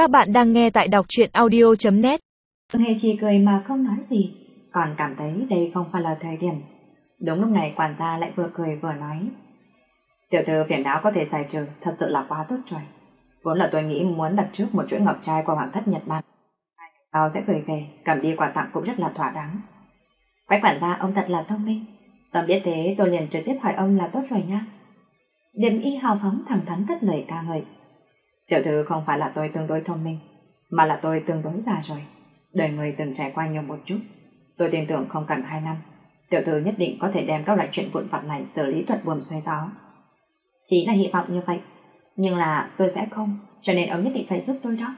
Các bạn đang nghe tại đọc truyện audio.net Hề chỉ cười mà không nói gì, còn cảm thấy đây không phải là thời điểm. Đúng lúc này quản gia lại vừa cười vừa nói. Tiểu thư phiền não có thể giải trừ, thật sự là quá tốt rồi. Vốn là tôi nghĩ muốn đặt trước một chuỗi ngọc trai qua hoàng thất Nhật Bản. Tao sẽ gửi về, cầm đi quà tặng cũng rất là thỏa đáng. Quách quản gia ông thật là thông minh. Do biết thế tôi liền trực tiếp hỏi ông là tốt rồi nha. Điểm y hào phóng thẳng thắn cất lời ca ngợi. Tiểu thư không phải là tôi tương đối thông minh, mà là tôi tương đối già rồi. Đời người từng trải qua nhiều một chút. Tôi tin tưởng không cần hai năm, tiểu thư nhất định có thể đem các loại chuyện vụn vặt này xử lý thuật buồm xoay gió. Chỉ là hy vọng như vậy, nhưng là tôi sẽ không, cho nên ông nhất định phải giúp tôi đó.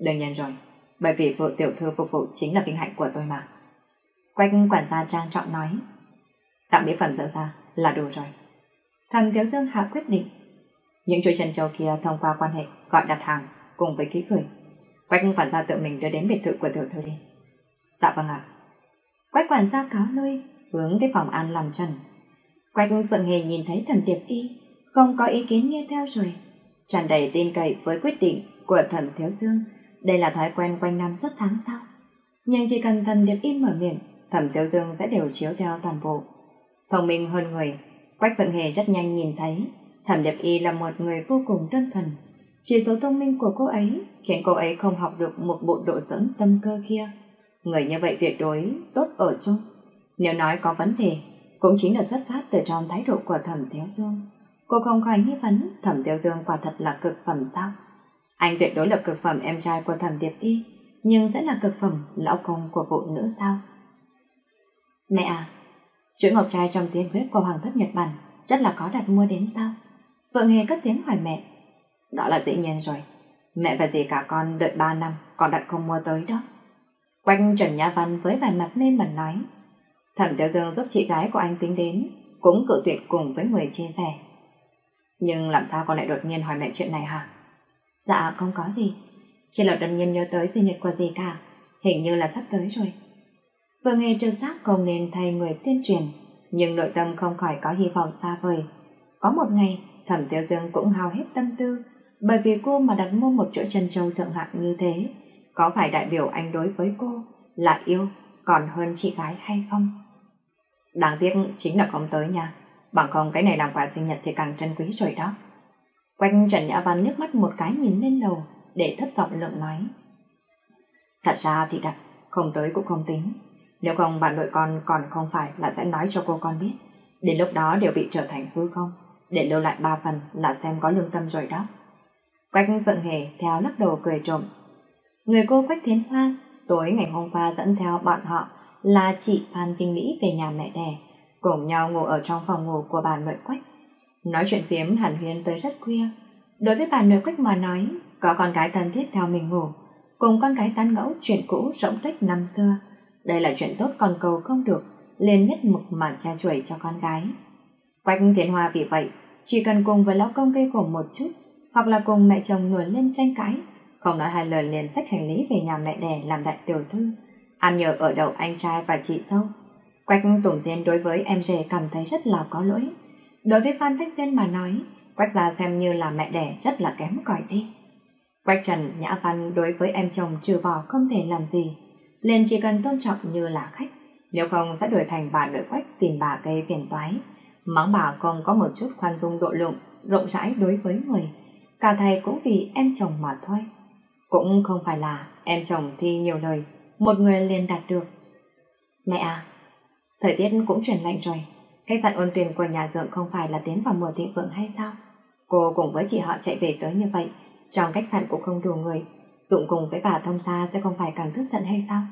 Đương nhiên rồi, bởi vì vợ tiểu thư phục vụ chính là vinh hạnh của tôi mà. Quách quản gia trang trọng nói, tặng mỹ phẩm dở ra là đủ rồi. Thằng Thiếu Dương hạ quyết định. Những chuỗi chân châu kia thông qua quan hệ gọi đặt hàng cùng với ký gửi. Quách quản gia tự mình đưa đến biệt thự của tiểu thư đi. Dạ vâng ạ. Quách quản gia cáo lui, hướng tới phòng ăn làm trần. Quách Phượng Hề nhìn thấy thẩm tiệp y, không có ý kiến nghe theo rồi. Tràn đầy tin cậy với quyết định của thẩm Thiếu Dương, đây là thói quen quanh năm suốt tháng sau. Nhưng chỉ cần thẩm tiệp y mở miệng, thẩm Thiếu Dương sẽ đều chiếu theo toàn bộ. Thông minh hơn người, Quách Phượng Hề rất nhanh nhìn thấy Thẩm Điệp Y là một người vô cùng đơn thuần. Chỉ số thông minh của cô ấy khiến cô ấy không học được một bộ độ dẫn tâm cơ kia. Người như vậy tuyệt đối tốt ở chung. Nếu nói có vấn đề, cũng chính là xuất phát từ trong thái độ của Thẩm Thiếu Dương. Cô không khỏi nghi vấn Thẩm Thiếu Dương quả thật là cực phẩm sao? Anh tuyệt đối là cực phẩm em trai của Thẩm Điệp Y, nhưng sẽ là cực phẩm lão công của phụ nữ sao? Mẹ à, chuỗi ngọc trai trong tiên huyết của Hoàng thất Nhật Bản rất là có đặt mua đến sao? Phượng Hề cất tiếng hỏi mẹ. Đó là dĩ nhiên rồi. Mẹ và dì cả con đợi ba năm còn đặt không mua tới đó. Quanh Trần Nhã Văn với vài mặt mê mẩn nói. Thẩm Tiểu Dương giúp chị gái của anh tính đến, cũng cự tuyệt cùng với người chia sẻ. Nhưng làm sao con lại đột nhiên hỏi mẹ chuyện này hả? Dạ không có gì. Chỉ là đột nhiên nhớ tới sinh nhật của dì cả. Hình như là sắp tới rồi. Vừa nghe trơ xác không nên thay người tuyên truyền, nhưng nội tâm không khỏi có hy vọng xa vời. Có một ngày, Thẩm Tiêu Dương cũng hao hết tâm tư, bởi vì cô mà đặt mua một chỗ chân châu thượng hạng như thế, có phải đại biểu anh đối với cô là yêu còn hơn chị gái hay không? Đáng tiếc chính là không tới nha, bằng không cái này làm quà sinh nhật thì càng trân quý rồi đó. Quanh Trần Nhã Văn nước mắt một cái nhìn lên lầu để thấp giọng lượng nói. Thật ra thì đặt, không tới cũng không tính. Nếu không bạn nội con còn không phải là sẽ nói cho cô con biết. Đến lúc đó đều bị trở thành hư không. Để lưu lại ba phần là xem có lương tâm rồi đó. Quách Phượng Hề theo lắc đầu cười trộm. Người cô Quách Thiến Hoa tối ngày hôm qua dẫn theo bọn họ là chị Phan Vinh Mỹ về nhà mẹ đẻ, cùng nhau ngủ ở trong phòng ngủ của bà nội Quách. Nói chuyện phiếm hẳn huyên tới rất khuya. Đối với bà nội Quách mà nói, có con gái thân thiết theo mình ngủ, cùng con gái tán ngẫu chuyện cũ rỗng tích năm xưa. Đây là chuyện tốt còn cầu không được, liền nhất mực mà cha chuỗi cho con gái. Quách thiên Hoa vì vậy, chỉ cần cùng với lão công gây khổ một chút, hoặc là cùng mẹ chồng nổi lên tranh cãi, không nói hai lời liền xách hành lý về nhà mẹ đẻ làm đại tiểu thư, ăn nhờ ở đầu anh trai và chị dâu. Quách Tùng Diên đối với em rể cảm thấy rất là có lỗi. Đối với Phan Bách Duyên mà nói, Quách gia xem như là mẹ đẻ rất là kém cỏi đi. Quách Trần Nhã Văn đối với em chồng trừ bỏ không thể làm gì, liền chỉ cần tôn trọng như là khách, nếu không sẽ đổi thành bà nội Quách tìm bà gây phiền toái. Mắng bà còn có một chút khoan dung độ lượng, rộng rãi đối với người. Cả thầy cũng vì em chồng mà thôi. Cũng không phải là em chồng thi nhiều lời, một người liền đạt được. Mẹ à, thời tiết cũng chuyển lạnh rồi. Khách sạn ôn tuyển của nhà dượng không phải là tiến vào mùa thịnh vượng hay sao? Cô cùng với chị họ chạy về tới như vậy, trong khách sạn cũng không đủ người. Dụng cùng với bà thông xa sẽ không phải càng tức giận hay sao?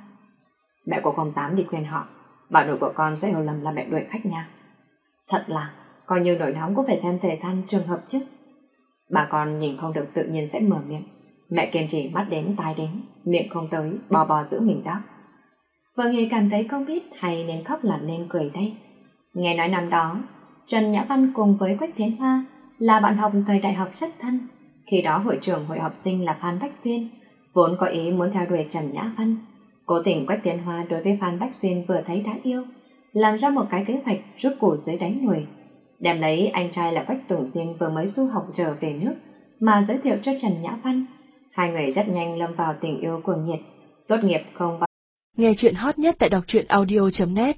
Mẹ cô không dám đi khuyên họ. Bà nội của con sẽ hiểu lầm là mẹ đuổi khách nha. Thật là, coi như nổi nóng cũng phải xem thời gian trường hợp chứ. Bà con nhìn không được tự nhiên sẽ mở miệng. Mẹ kiên trì mắt đến tai đến, miệng không tới, bò bò giữ mình đó. Vợ Hề cảm thấy không biết hay nên khóc là nên cười đây. Nghe nói năm đó, Trần Nhã Văn cùng với Quách Thiến Hoa là bạn học thời đại học rất thân. Khi đó hội trưởng hội học sinh là Phan Bách Xuyên, vốn có ý muốn theo đuổi Trần Nhã Văn. Cố tình Quách Thiến Hoa đối với Phan Bách Xuyên vừa thấy đã yêu, làm ra một cái kế hoạch rút củ dưới đáy nồi. Đem lấy anh trai là Quách Tùng Diên vừa mới du học trở về nước mà giới thiệu cho Trần Nhã Văn. Hai người rất nhanh lâm vào tình yêu cuồng nhiệt, tốt nghiệp không bao Nghe chuyện hot nhất tại đọc truyện audio.net